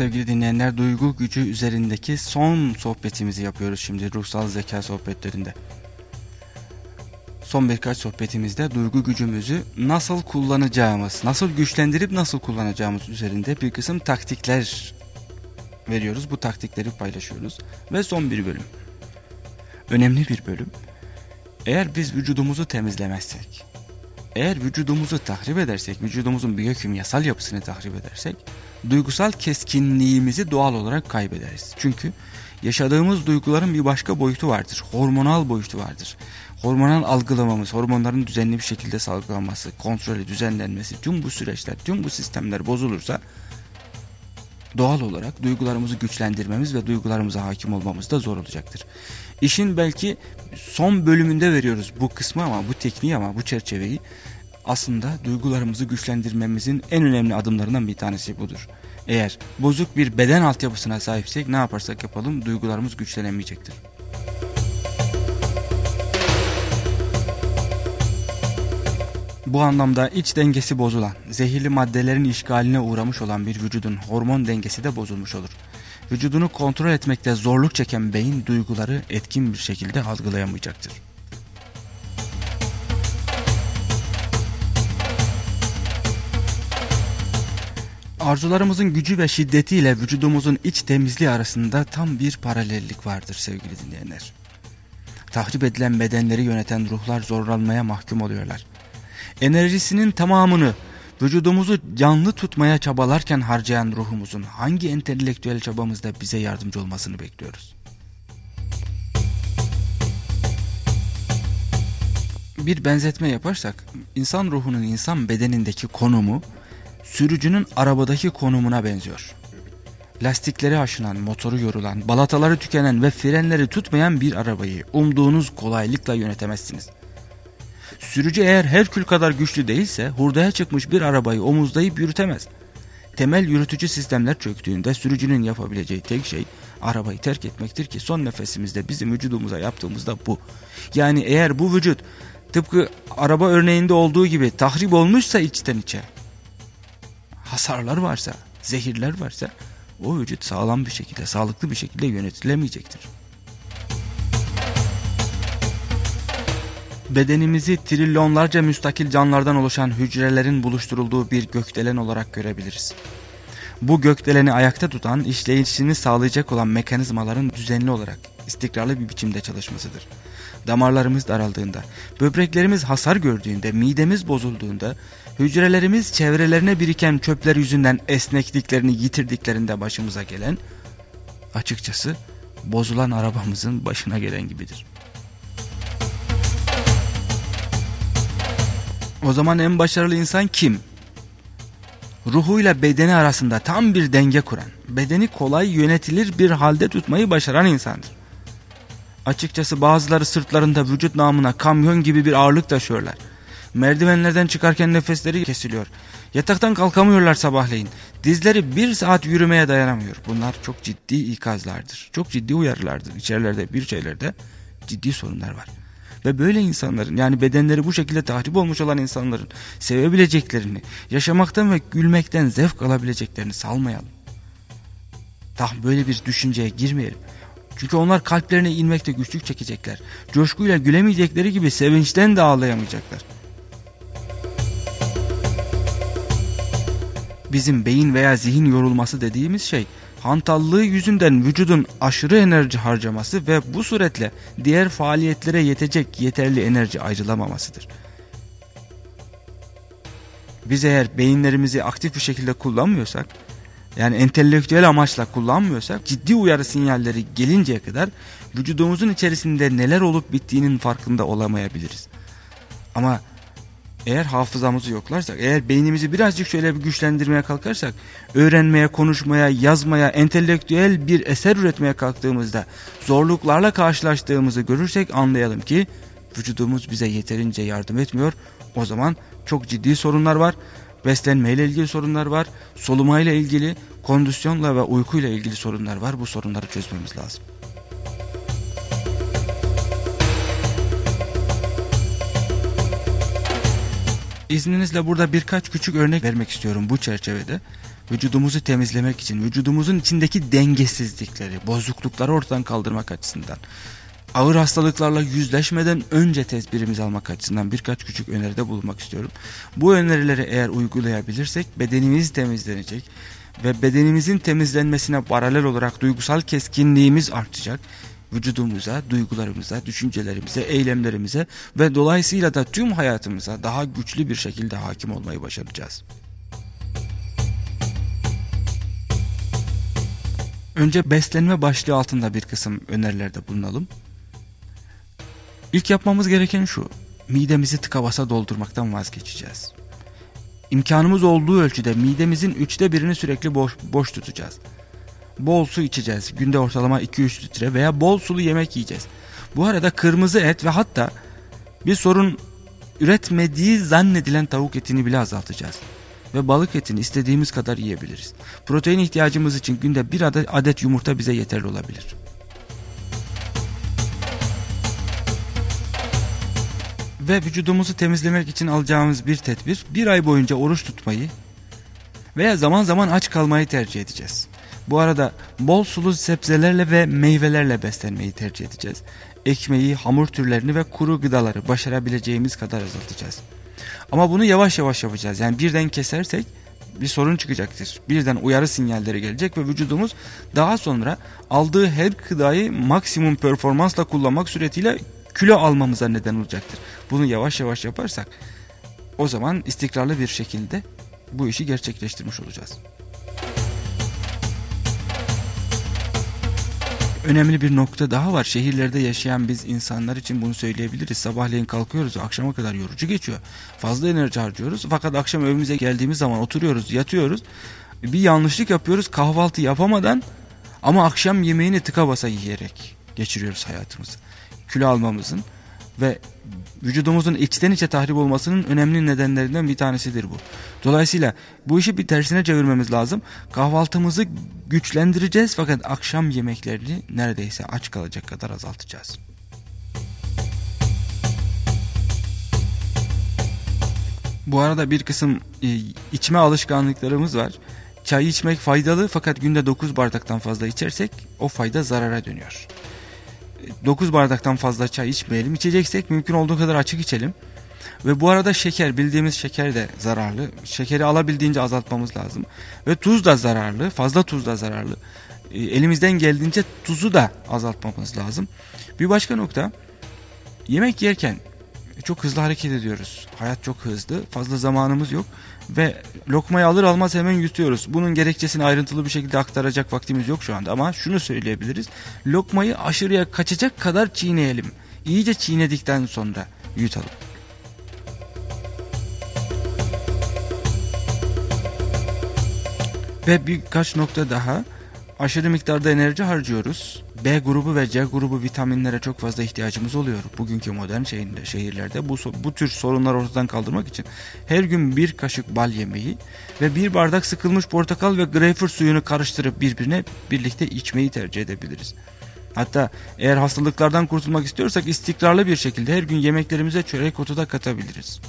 Sevgili dinleyenler duygu gücü üzerindeki son sohbetimizi yapıyoruz şimdi ruhsal zeka sohbetlerinde. Son birkaç sohbetimizde duygu gücümüzü nasıl kullanacağımız, nasıl güçlendirip nasıl kullanacağımız üzerinde bir kısım taktikler veriyoruz. Bu taktikleri paylaşıyoruz. Ve son bir bölüm. Önemli bir bölüm. Eğer biz vücudumuzu temizlemezsek, eğer vücudumuzu tahrip edersek, vücudumuzun biyokimyasal yapısını tahrip edersek, duygusal keskinliğimizi doğal olarak kaybederiz. Çünkü yaşadığımız duyguların bir başka boyutu vardır. Hormonal boyutu vardır. Hormonal algılamamız, hormonların düzenli bir şekilde salgılanması, kontrolü, düzenlenmesi, tüm bu süreçler, tüm bu sistemler bozulursa doğal olarak duygularımızı güçlendirmemiz ve duygularımıza hakim olmamız da zor olacaktır. İşin belki son bölümünde veriyoruz bu kısmı ama bu tekniği ama bu çerçeveyi aslında duygularımızı güçlendirmemizin en önemli adımlarından bir tanesi budur. Eğer bozuk bir beden altyapısına sahipsek ne yaparsak yapalım duygularımız güçlenemeyecektir. Bu anlamda iç dengesi bozulan, zehirli maddelerin işgaline uğramış olan bir vücudun hormon dengesi de bozulmuş olur. Vücudunu kontrol etmekte zorluk çeken beyin duyguları etkin bir şekilde algılayamayacaktır. Arzularımızın gücü ve şiddetiyle vücudumuzun iç temizliği arasında tam bir paralellik vardır sevgili dinleyenler. Tahrip edilen bedenleri yöneten ruhlar zorlanmaya mahkum oluyorlar. Enerjisinin tamamını vücudumuzu canlı tutmaya çabalarken harcayan ruhumuzun hangi entelektüel çabamızda bize yardımcı olmasını bekliyoruz? Bir benzetme yaparsak insan ruhunun insan bedenindeki konumu sürücünün arabadaki konumuna benziyor. Lastikleri aşınan, motoru yorulan, balataları tükenen ve frenleri tutmayan bir arabayı umduğunuz kolaylıkla yönetemezsiniz. Sürücü eğer Herkül kadar güçlü değilse hurdaya çıkmış bir arabayı omuzlayıp yürütemez. Temel yürütücü sistemler çöktüğünde sürücünün yapabileceği tek şey arabayı terk etmektir ki son nefesimizde bizim vücudumuza yaptığımızda bu. Yani eğer bu vücut tıpkı araba örneğinde olduğu gibi tahrip olmuşsa içten içe hasarlar varsa, zehirler varsa o vücut sağlam bir şekilde, sağlıklı bir şekilde yönetilemeyecektir. Bedenimizi trilyonlarca müstakil canlardan oluşan hücrelerin buluşturulduğu bir gökdelen olarak görebiliriz. Bu gökdeleni ayakta tutan, işleyişini sağlayacak olan mekanizmaların düzenli olarak istikrarlı bir biçimde çalışmasıdır. Damarlarımız daraldığında, böbreklerimiz hasar gördüğünde, midemiz bozulduğunda, hücrelerimiz çevrelerine biriken çöpler yüzünden esnekliklerini yitirdiklerinde başımıza gelen, açıkçası bozulan arabamızın başına gelen gibidir. O zaman en başarılı insan kim? Ruhuyla bedeni arasında tam bir denge kuran, bedeni kolay yönetilir bir halde tutmayı başaran insandır. Açıkçası bazıları sırtlarında vücut namına kamyon gibi bir ağırlık taşıyorlar. Merdivenlerden çıkarken nefesleri kesiliyor. Yataktan kalkamıyorlar sabahleyin. Dizleri bir saat yürümeye dayanamıyor. Bunlar çok ciddi ikazlardır. Çok ciddi uyarılardır. İçerilerde bir şeylerde ciddi sorunlar var. Ve böyle insanların yani bedenleri bu şekilde tahrip olmuş olan insanların sevebileceklerini, yaşamaktan ve gülmekten zevk alabileceklerini salmayalım. Daha böyle bir düşünceye girmeyelim. Çünkü onlar kalplerine inmekte güçlük çekecekler. Coşkuyla gülemeyecekleri gibi sevinçten de ağlayamayacaklar. Bizim beyin veya zihin yorulması dediğimiz şey hantallığı yüzünden vücudun aşırı enerji harcaması ve bu suretle diğer faaliyetlere yetecek yeterli enerji ayrılamamasıdır. Biz eğer beyinlerimizi aktif bir şekilde kullanmıyorsak, yani entelektüel amaçla kullanmıyorsak, ciddi uyarı sinyalleri gelinceye kadar vücudumuzun içerisinde neler olup bittiğinin farkında olamayabiliriz. Ama eğer hafızamızı yoklarsak, eğer beynimizi birazcık şöyle bir güçlendirmeye kalkarsak, öğrenmeye, konuşmaya, yazmaya, entelektüel bir eser üretmeye kalktığımızda zorluklarla karşılaştığımızı görürsek anlayalım ki vücudumuz bize yeterince yardım etmiyor. O zaman çok ciddi sorunlar var. Beslenmeyle ilgili sorunlar var. Solumayla ilgili, kondisyonla ve uykuyla ilgili sorunlar var. Bu sorunları çözmemiz lazım. İzninizle burada birkaç küçük örnek vermek istiyorum bu çerçevede. vücudumuzu temizlemek için, vücudumuzun içindeki dengesizlikleri, bozuklukları ortadan kaldırmak açısından, ağır hastalıklarla yüzleşmeden önce tedbirimizi almak açısından birkaç küçük öneride bulunmak istiyorum. Bu önerileri eğer uygulayabilirsek bedenimiz temizlenecek ve bedenimizin temizlenmesine paralel olarak duygusal keskinliğimiz artacak. Vücudumuza, duygularımıza, düşüncelerimize, eylemlerimize ve dolayısıyla da tüm hayatımıza daha güçlü bir şekilde hakim olmayı başaracağız. Önce beslenme başlığı altında bir kısım önerilerde bulunalım. İlk yapmamız gereken şu. Midemizi tıka basa doldurmaktan vazgeçeceğiz. İmkanımız olduğu ölçüde midemizin üçte birini sürekli boş, boş tutacağız. Bol su içeceğiz. Günde ortalama 2-3 litre veya bol sulu yemek yiyeceğiz. Bu arada kırmızı et ve hatta bir sorun üretmediği zannedilen tavuk etini bile azaltacağız. Ve balık etini istediğimiz kadar yiyebiliriz. Protein ihtiyacımız için günde bir adet, adet yumurta bize yeterli olabilir. ve vücudumuzu temizlemek için alacağımız bir tedbir bir ay boyunca oruç tutmayı veya zaman zaman aç kalmayı tercih edeceğiz. Bu arada bol sulu sebzelerle ve meyvelerle beslenmeyi tercih edeceğiz. Ekmeği, hamur türlerini ve kuru gıdaları başarabileceğimiz kadar azaltacağız. Ama bunu yavaş yavaş yapacağız. Yani birden kesersek bir sorun çıkacaktır. Birden uyarı sinyalleri gelecek ve vücudumuz daha sonra aldığı her gıdayı maksimum performansla kullanmak suretiyle kilo almamıza neden olacaktır. Bunu yavaş yavaş yaparsak o zaman istikrarlı bir şekilde bu işi gerçekleştirmiş olacağız. Önemli bir nokta daha var. Şehirlerde yaşayan biz insanlar için bunu söyleyebiliriz. Sabahleyin kalkıyoruz akşama kadar yorucu geçiyor. Fazla enerji harcıyoruz. Fakat akşam evimize geldiğimiz zaman oturuyoruz, yatıyoruz. Bir yanlışlık yapıyoruz kahvaltı yapamadan ama akşam yemeğini tıka basa yiyerek geçiriyoruz hayatımızı kilo almamızın ve vücudumuzun içten içe tahrip olmasının önemli nedenlerinden bir tanesidir bu. Dolayısıyla bu işi bir tersine çevirmemiz lazım. Kahvaltımızı güçlendireceğiz fakat akşam yemeklerini neredeyse aç kalacak kadar azaltacağız. Bu arada bir kısım e, içme alışkanlıklarımız var. Çay içmek faydalı fakat günde 9 bardaktan fazla içersek o fayda zarara dönüyor. 9 bardaktan fazla çay içmeyelim. İçeceksek mümkün olduğu kadar açık içelim. Ve bu arada şeker bildiğimiz şeker de zararlı. Şekeri alabildiğince azaltmamız lazım. Ve tuz da zararlı. Fazla tuz da zararlı. E, elimizden geldiğince tuzu da azaltmamız lazım. Bir başka nokta yemek yerken çok hızlı hareket ediyoruz. Hayat çok hızlı. Fazla zamanımız yok. Ve lokmayı alır almaz hemen yutuyoruz. Bunun gerekçesini ayrıntılı bir şekilde aktaracak vaktimiz yok şu anda. Ama şunu söyleyebiliriz. Lokmayı aşırıya kaçacak kadar çiğneyelim. İyice çiğnedikten sonra yutalım. Ve birkaç nokta daha aşırı miktarda enerji harcıyoruz. B grubu ve C grubu vitaminlere çok fazla ihtiyacımız oluyor. Bugünkü modern şehirde, şehirlerde bu, bu tür sorunlar ortadan kaldırmak için her gün bir kaşık bal yemeyi ve bir bardak sıkılmış portakal ve greyfurt suyunu karıştırıp birbirine birlikte içmeyi tercih edebiliriz. Hatta eğer hastalıklardan kurtulmak istiyorsak istikrarlı bir şekilde her gün yemeklerimize çörek otu da katabiliriz.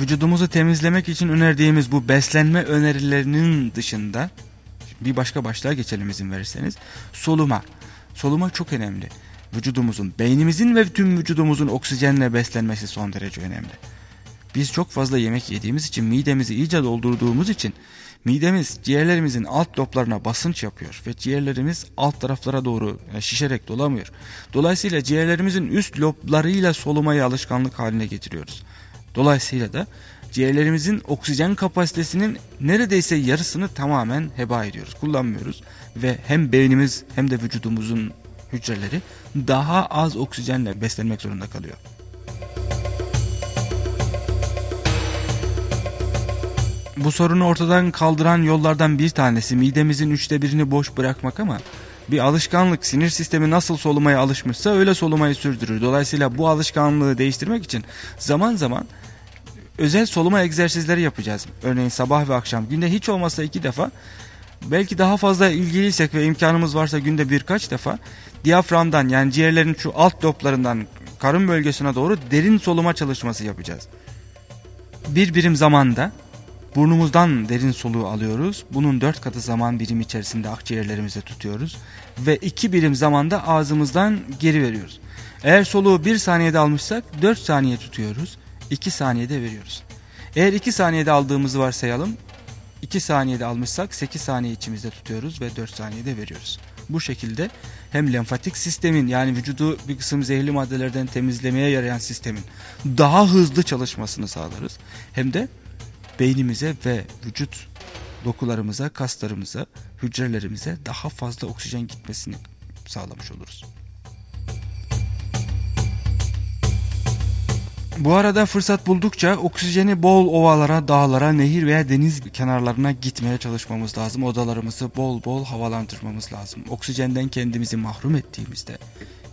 Vücudumuzu temizlemek için önerdiğimiz bu beslenme önerilerinin dışında bir başka başlığa geçelim izin verirseniz. Soluma. Soluma çok önemli. Vücudumuzun, beynimizin ve tüm vücudumuzun oksijenle beslenmesi son derece önemli. Biz çok fazla yemek yediğimiz için midemizi iyice doldurduğumuz için midemiz ciğerlerimizin alt loblarına basınç yapıyor ve ciğerlerimiz alt taraflara doğru şişerek dolamıyor. Dolayısıyla ciğerlerimizin üst loblarıyla solumayı alışkanlık haline getiriyoruz. Dolayısıyla da ciğerlerimizin oksijen kapasitesinin neredeyse yarısını tamamen heba ediyoruz, kullanmıyoruz. Ve hem beynimiz hem de vücudumuzun hücreleri daha az oksijenle beslenmek zorunda kalıyor. Bu sorunu ortadan kaldıran yollardan bir tanesi midemizin üçte birini boş bırakmak ama bir alışkanlık sinir sistemi nasıl solumaya alışmışsa öyle solumayı sürdürür. Dolayısıyla bu alışkanlığı değiştirmek için zaman zaman özel soluma egzersizleri yapacağız. Örneğin sabah ve akşam günde hiç olmazsa iki defa belki daha fazla ilgiliysek ve imkanımız varsa günde birkaç defa diyaframdan yani ciğerlerin şu alt loblarından karın bölgesine doğru derin soluma çalışması yapacağız. bir birim zamanda burnumuzdan derin soluğu alıyoruz. Bunun dört katı zaman birim içerisinde akciğerlerimize tutuyoruz. Ve iki birim zamanda ağzımızdan geri veriyoruz. Eğer soluğu bir saniyede almışsak dört saniye tutuyoruz. İki saniyede veriyoruz. Eğer iki saniyede aldığımızı varsayalım. 2 saniyede almışsak 8 saniye içimizde tutuyoruz ve 4 saniyede veriyoruz. Bu şekilde hem lenfatik sistemin yani vücudu bir kısım zehirli maddelerden temizlemeye yarayan sistemin daha hızlı çalışmasını sağlarız. Hem de beynimize ve vücut dokularımıza, kaslarımıza, hücrelerimize daha fazla oksijen gitmesini sağlamış oluruz. Bu arada fırsat buldukça oksijeni bol ovalara, dağlara, nehir veya deniz kenarlarına gitmeye çalışmamız lazım. Odalarımızı bol bol havalandırmamız lazım. Oksijenden kendimizi mahrum ettiğimizde,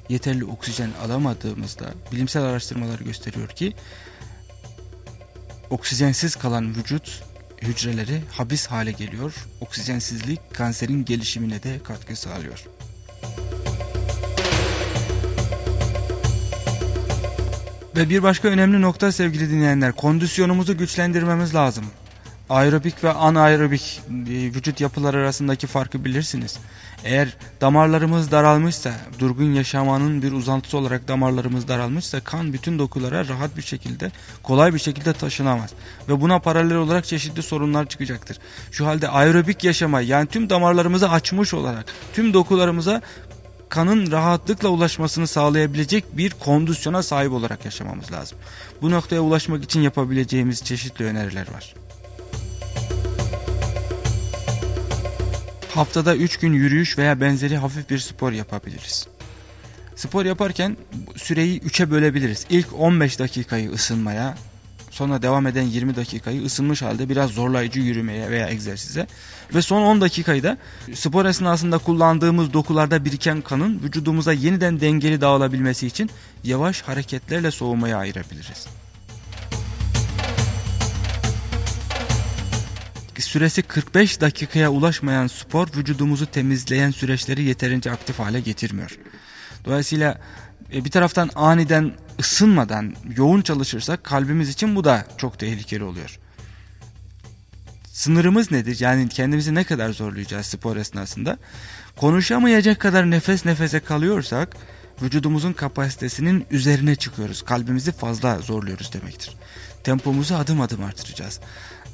yeterli oksijen alamadığımızda bilimsel araştırmalar gösteriyor ki oksijensiz kalan vücut hücreleri habis hale geliyor. Oksijensizlik kanserin gelişimine de katkı sağlıyor. Ve bir başka önemli nokta sevgili dinleyenler kondisyonumuzu güçlendirmemiz lazım. Aerobik ve anaerobik e, vücut yapıları arasındaki farkı bilirsiniz. Eğer damarlarımız daralmışsa, durgun yaşamanın bir uzantısı olarak damarlarımız daralmışsa kan bütün dokulara rahat bir şekilde, kolay bir şekilde taşınamaz. Ve buna paralel olarak çeşitli sorunlar çıkacaktır. Şu halde aerobik yaşama yani tüm damarlarımızı açmış olarak tüm dokularımıza kanın rahatlıkla ulaşmasını sağlayabilecek bir kondisyona sahip olarak yaşamamız lazım. Bu noktaya ulaşmak için yapabileceğimiz çeşitli öneriler var. Haftada 3 gün yürüyüş veya benzeri hafif bir spor yapabiliriz. Spor yaparken süreyi 3'e bölebiliriz. İlk 15 dakikayı ısınmaya, sonra devam eden 20 dakikayı ısınmış halde biraz zorlayıcı yürümeye veya egzersize ve son 10 dakikayı da spor esnasında kullandığımız dokularda biriken kanın vücudumuza yeniden dengeli dağılabilmesi için yavaş hareketlerle soğumaya ayırabiliriz. Süresi 45 dakikaya ulaşmayan spor vücudumuzu temizleyen süreçleri yeterince aktif hale getirmiyor. Dolayısıyla e, bir taraftan aniden ısınmadan yoğun çalışırsak kalbimiz için bu da çok tehlikeli oluyor. Sınırımız nedir? Yani kendimizi ne kadar zorlayacağız spor esnasında? Konuşamayacak kadar nefes nefese kalıyorsak vücudumuzun kapasitesinin üzerine çıkıyoruz. Kalbimizi fazla zorluyoruz demektir. Tempomuzu adım adım artıracağız.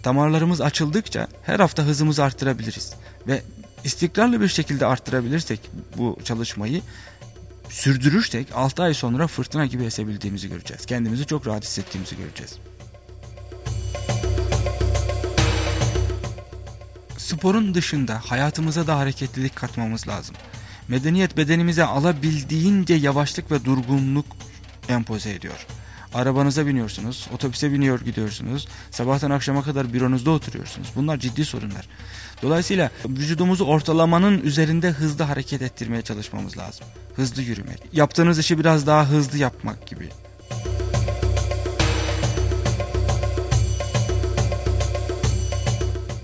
Damarlarımız açıldıkça her hafta hızımızı arttırabiliriz. Ve istikrarlı bir şekilde arttırabilirsek bu çalışmayı sürdürürsek 6 ay sonra fırtına gibi esebildiğimizi göreceğiz. Kendimizi çok rahat hissettiğimizi göreceğiz. Sporun dışında hayatımıza da hareketlilik katmamız lazım. Medeniyet bedenimize alabildiğince yavaşlık ve durgunluk empoze ediyor. Arabanıza biniyorsunuz, otobüse biniyor gidiyorsunuz, sabahtan akşama kadar büronuzda oturuyorsunuz. Bunlar ciddi sorunlar. Dolayısıyla vücudumuzu ortalamanın üzerinde hızlı hareket ettirmeye çalışmamız lazım. Hızlı yürümek. Yaptığınız işi biraz daha hızlı yapmak gibi.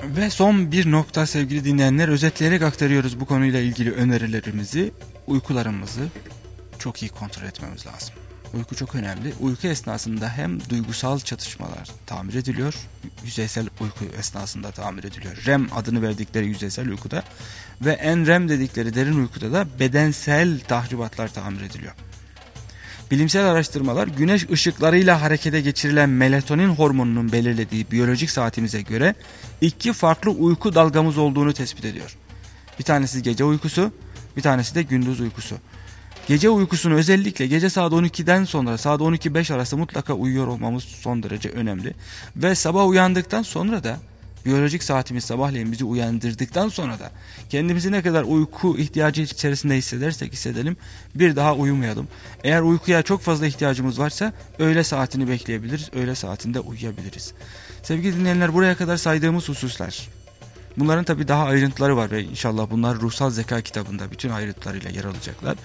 Ve son bir nokta sevgili dinleyenler özetleyerek aktarıyoruz bu konuyla ilgili önerilerimizi. Uykularımızı çok iyi kontrol etmemiz lazım. Uyku çok önemli. Uyku esnasında hem duygusal çatışmalar tamir ediliyor. Yüzeysel uyku esnasında tamir ediliyor. REM adını verdikleri yüzeysel uykuda ve NREM dedikleri derin uykuda da bedensel tahribatlar tamir ediliyor. Bilimsel araştırmalar güneş ışıklarıyla harekete geçirilen melatonin hormonunun belirlediği biyolojik saatimize göre iki farklı uyku dalgamız olduğunu tespit ediyor. Bir tanesi gece uykusu, bir tanesi de gündüz uykusu. Gece uykusunu özellikle gece saat 12'den sonra saat 12-5 arası mutlaka uyuyor olmamız son derece önemli. Ve sabah uyandıktan sonra da biyolojik saatimiz sabahleyin bizi uyandırdıktan sonra da kendimizi ne kadar uyku ihtiyacı içerisinde hissedersek hissedelim bir daha uyumayalım. Eğer uykuya çok fazla ihtiyacımız varsa öğle saatini bekleyebiliriz, öğle saatinde uyuyabiliriz. Sevgili dinleyenler buraya kadar saydığımız hususlar Bunların tabi daha ayrıntıları var ve inşallah bunlar ruhsal zeka kitabında bütün ayrıntılarıyla yer alacaklar.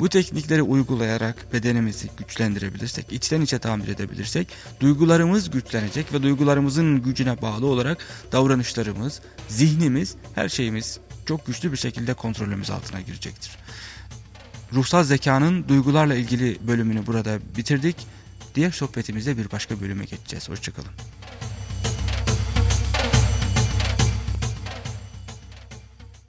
Bu teknikleri uygulayarak bedenimizi güçlendirebilirsek, içten içe tamir edebilirsek duygularımız güçlenecek ve duygularımızın gücüne bağlı olarak davranışlarımız, zihnimiz, her şeyimiz çok güçlü bir şekilde kontrolümüz altına girecektir. Ruhsal zekanın duygularla ilgili bölümünü burada bitirdik. Diğer sohbetimizde bir başka bölüme geçeceğiz. Hoşçakalın.